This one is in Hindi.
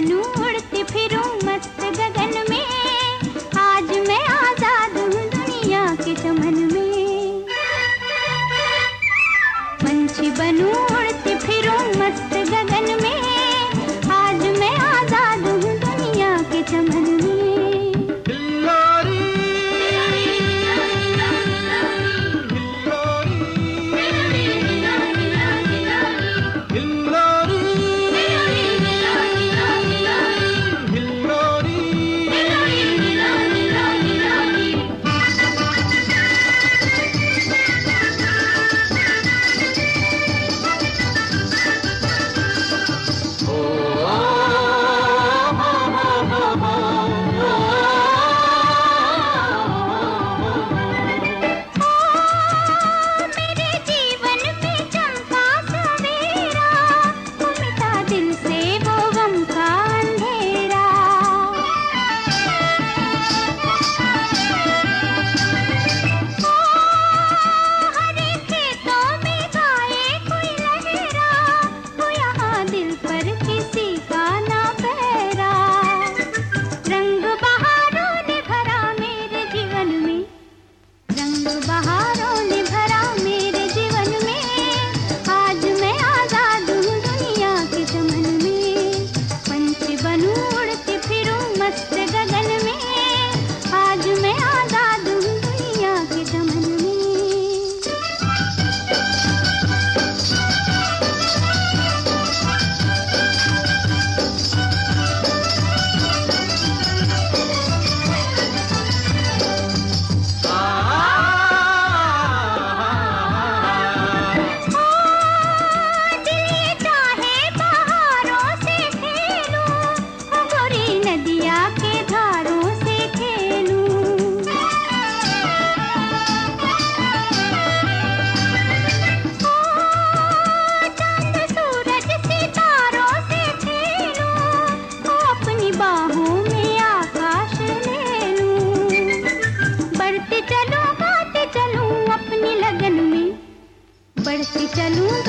Manu. चलूँ चलूँ